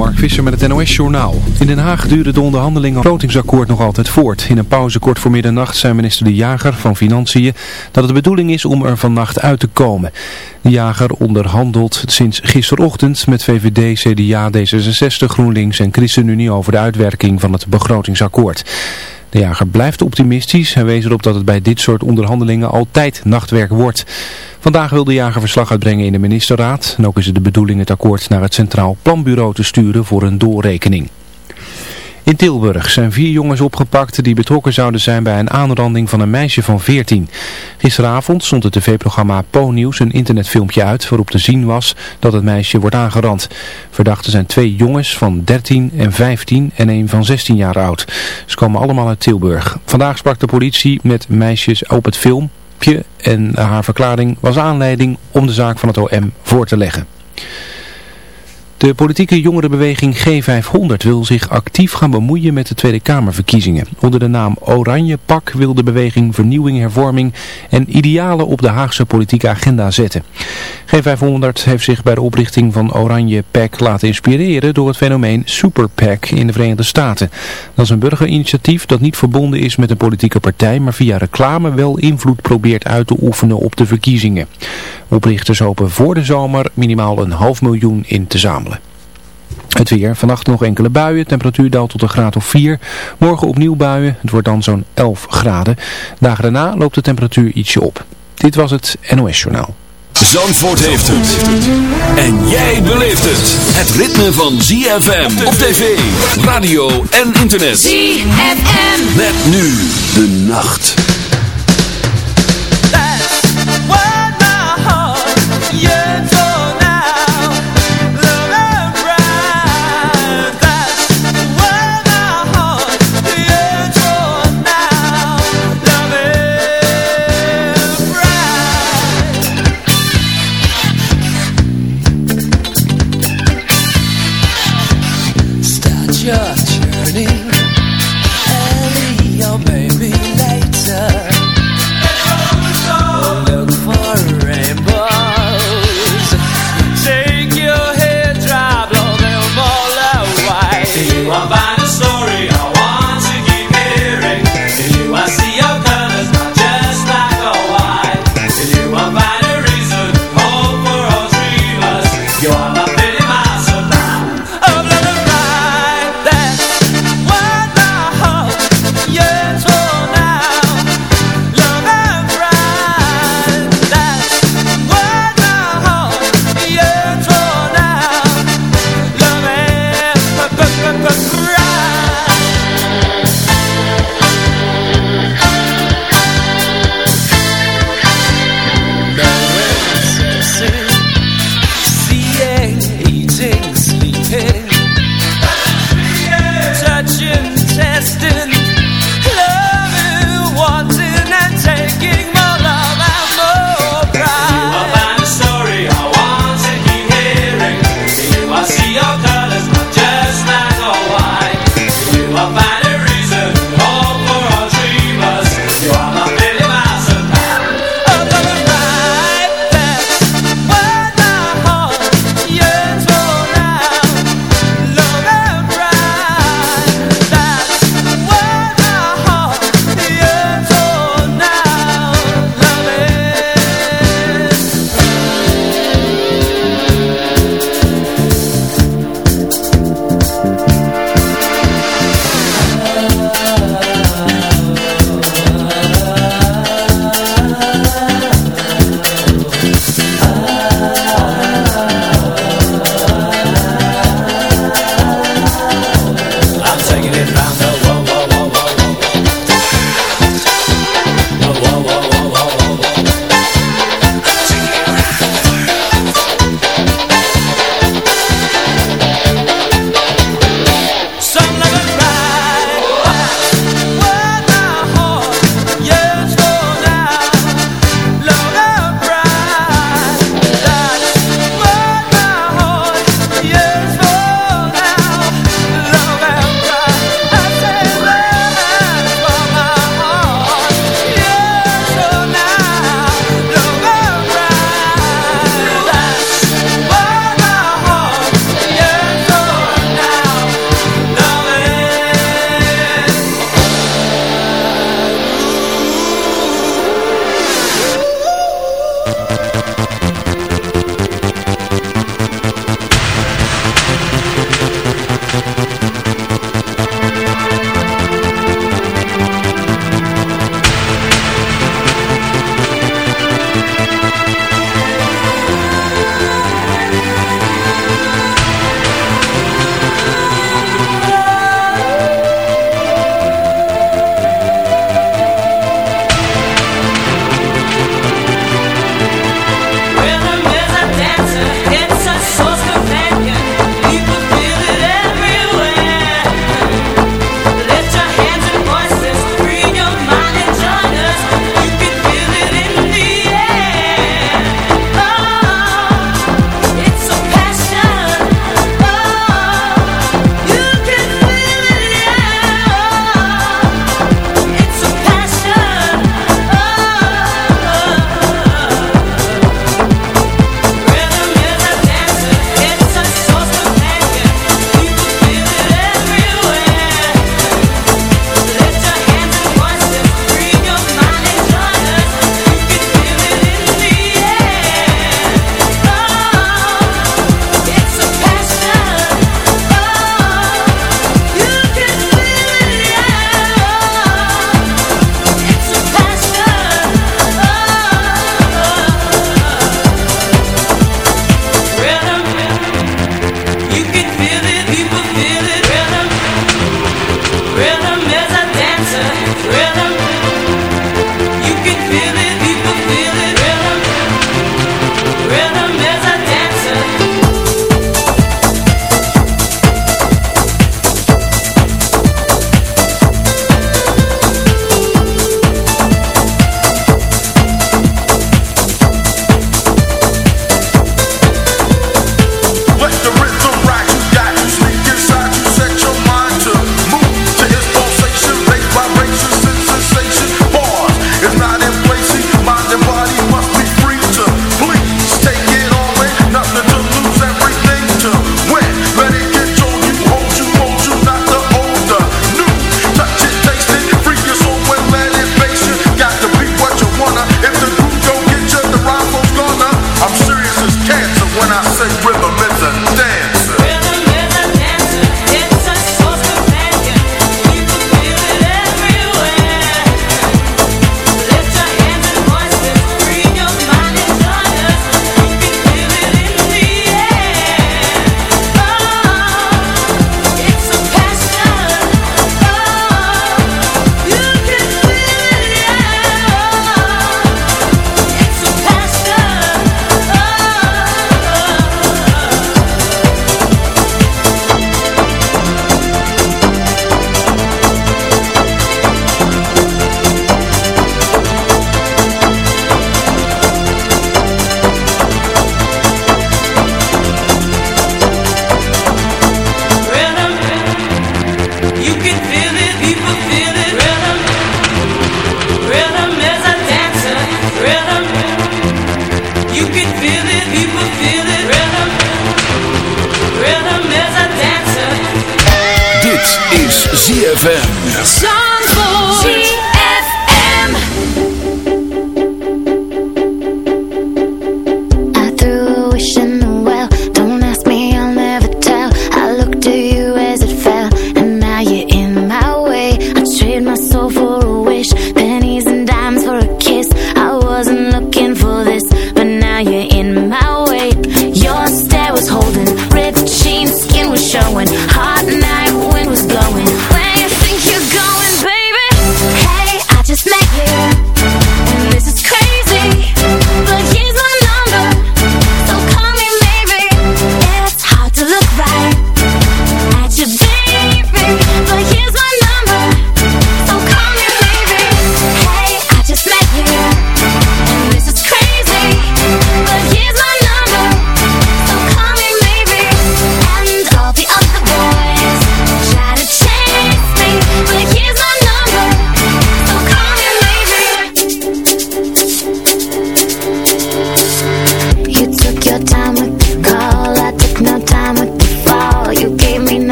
Mark Visser met het NOS-journaal. In Den Haag duren de onderhandelingen over het begrotingsakkoord nog altijd voort. In een pauze kort voor middernacht zei minister De Jager van Financiën dat het de bedoeling is om er vannacht uit te komen. De Jager onderhandelt sinds gisterochtend met VVD, CDA, D66, GroenLinks en ChristenUnie over de uitwerking van het begrotingsakkoord. De jager blijft optimistisch. Hij wees erop dat het bij dit soort onderhandelingen altijd nachtwerk wordt. Vandaag wil de jager verslag uitbrengen in de ministerraad. En ook is het de bedoeling het akkoord naar het Centraal Planbureau te sturen voor een doorrekening. In Tilburg zijn vier jongens opgepakt die betrokken zouden zijn bij een aanranding van een meisje van 14. Gisteravond stond het tv-programma Po-nieuws een internetfilmpje uit waarop te zien was dat het meisje wordt aangerand. Verdachten zijn twee jongens van 13 en 15 en een van 16 jaar oud. Ze komen allemaal uit Tilburg. Vandaag sprak de politie met meisjes op het filmpje en haar verklaring was aanleiding om de zaak van het OM voor te leggen. De politieke jongerenbeweging G500 wil zich actief gaan bemoeien met de Tweede Kamerverkiezingen. Onder de naam Oranje Pak wil de beweging vernieuwing, hervorming en idealen op de Haagse politieke agenda zetten. G500 heeft zich bij de oprichting van Oranje Pak laten inspireren door het fenomeen Super PAC in de Verenigde Staten. Dat is een burgerinitiatief dat niet verbonden is met een politieke partij, maar via reclame wel invloed probeert uit te oefenen op de verkiezingen. Oprichters hopen voor de zomer minimaal een half miljoen in te zamelen. Het weer, vannacht nog enkele buien, temperatuur daalt tot een graad of 4. Morgen opnieuw buien, het wordt dan zo'n 11 graden. Dagen daarna loopt de temperatuur ietsje op. Dit was het NOS Journaal. Zandvoort heeft het. En jij beleeft het. Het ritme van ZFM op tv, radio en internet. ZFM. Met nu de nacht.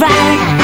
right.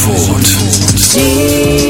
Zandvoort.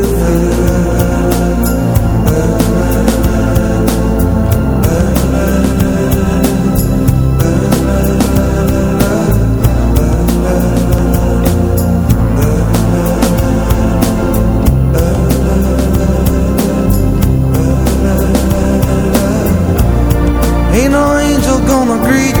greet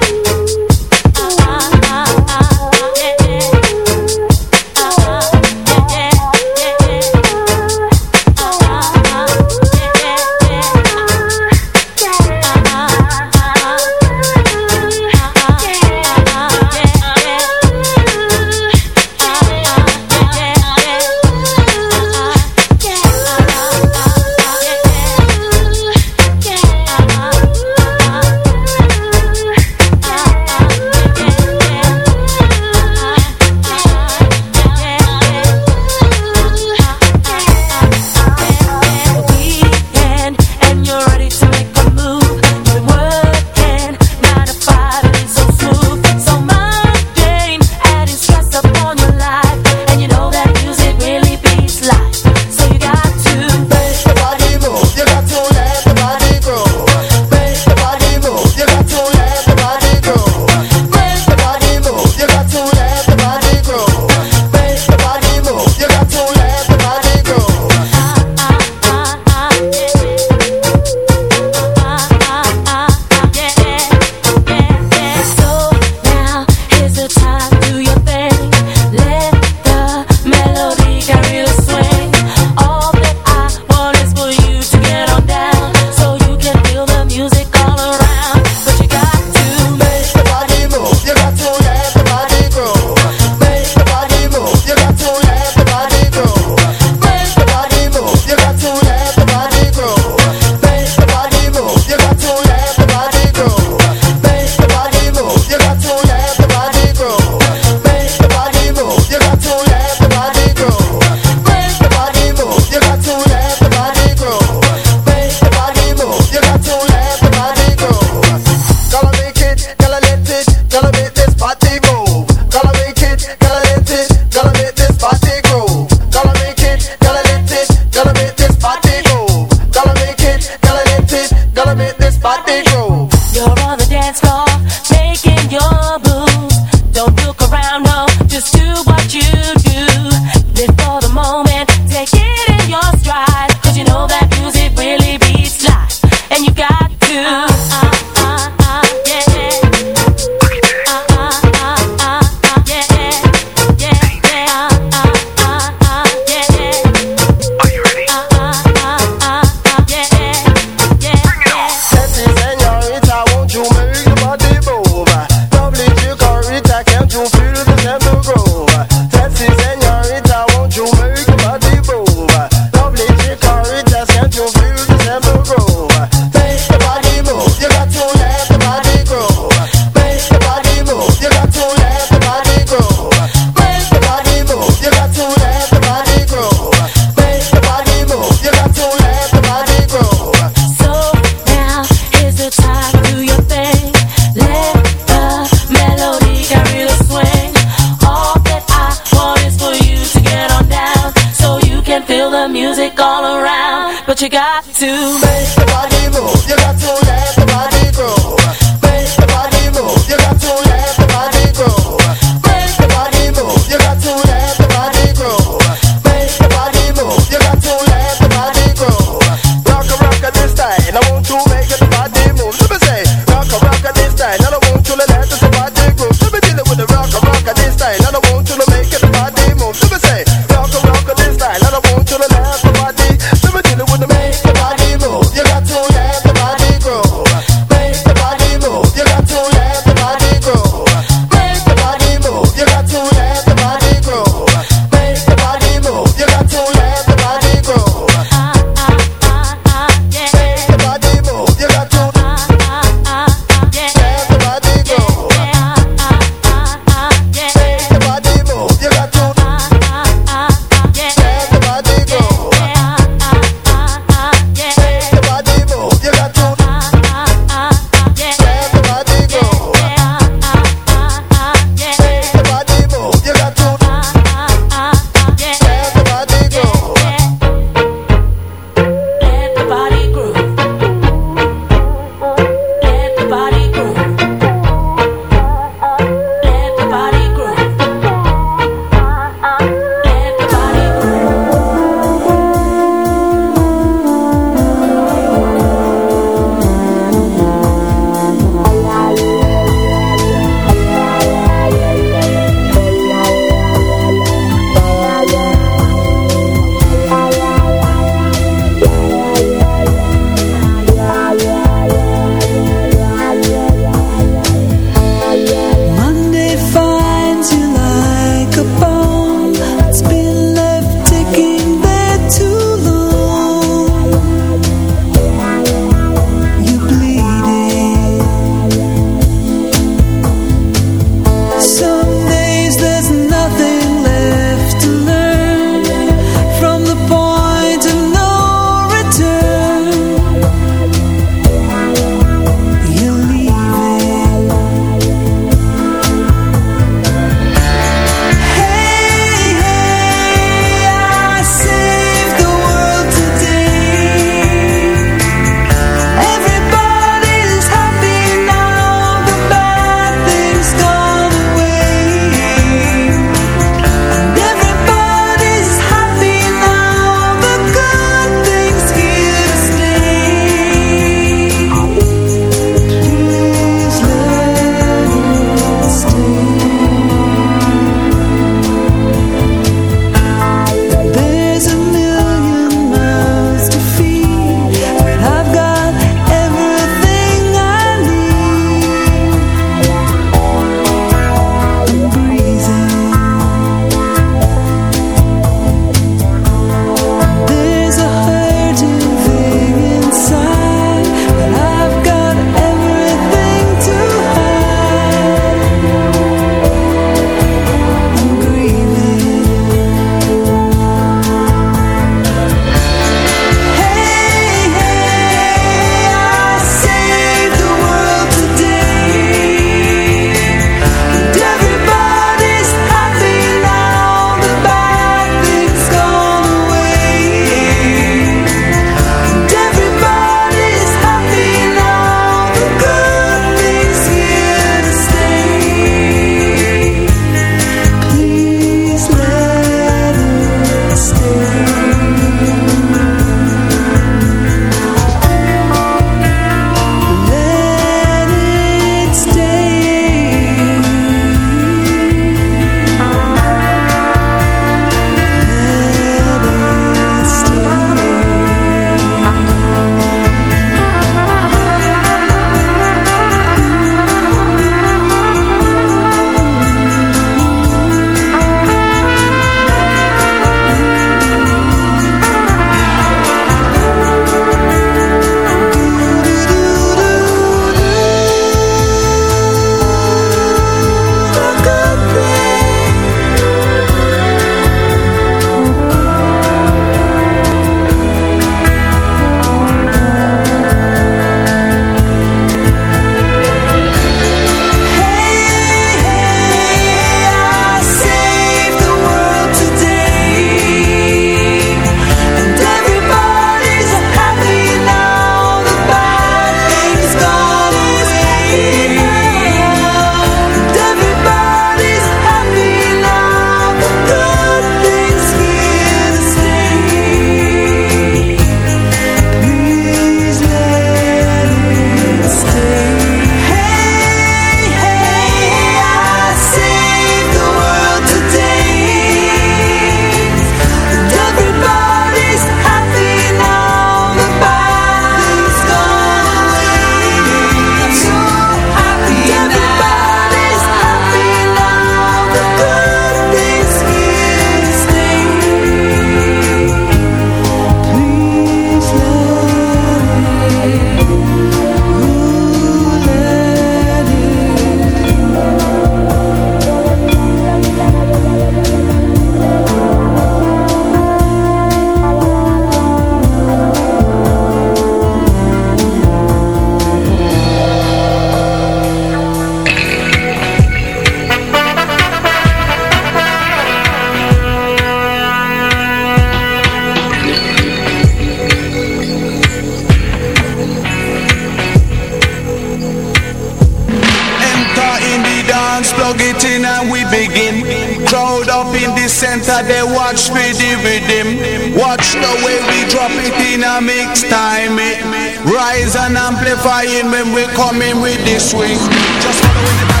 when we're coming with this swing. Just follow the.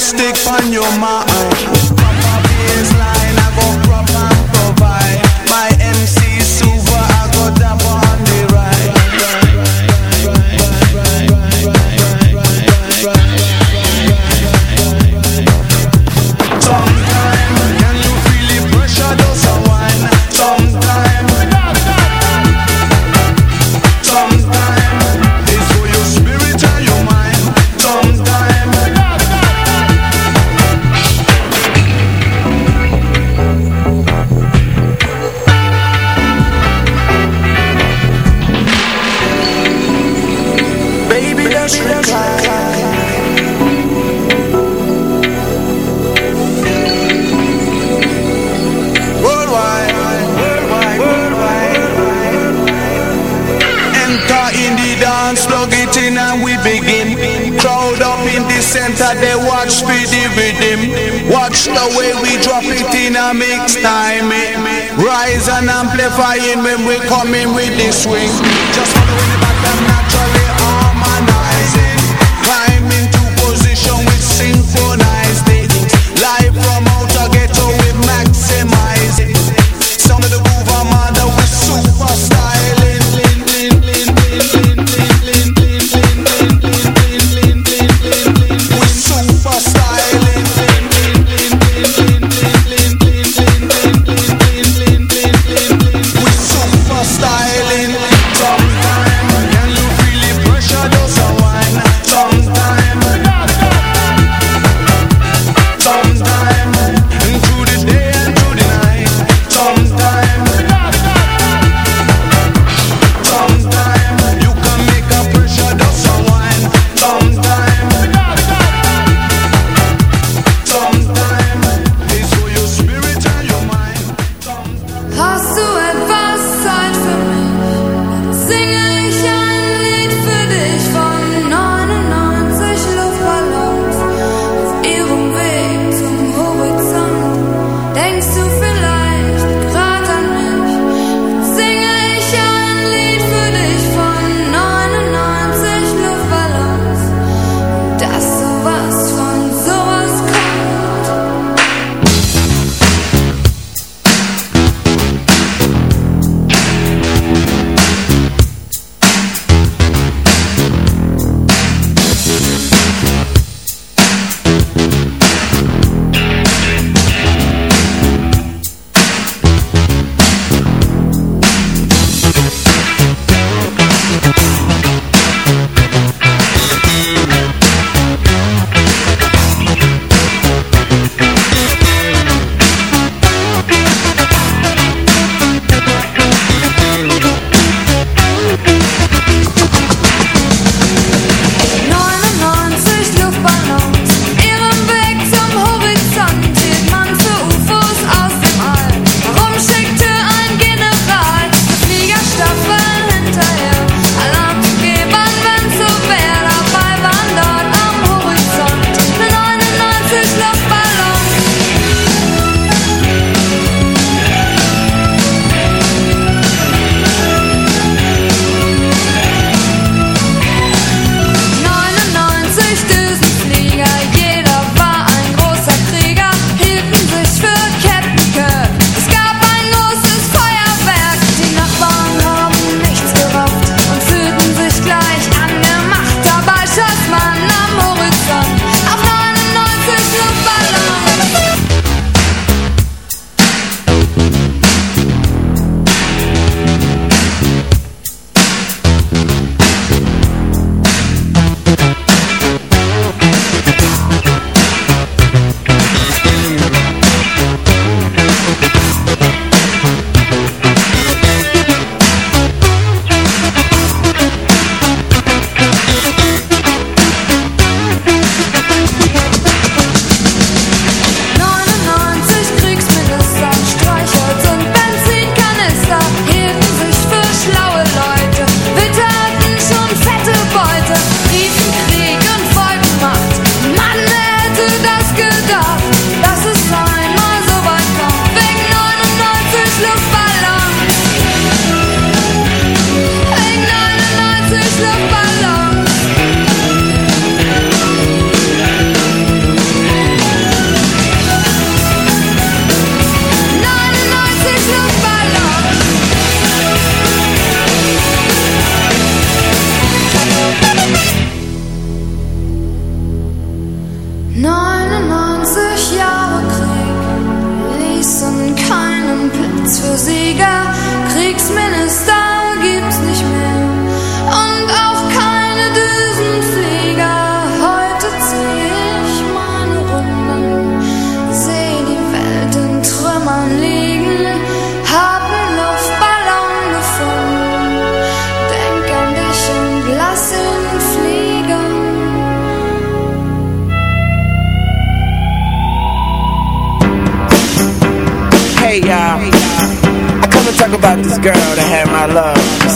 stick on your mind. that they watch for the rhythm. Watch the way we drop it in a mix time. Rise and amplifying when we coming with the swing. Just the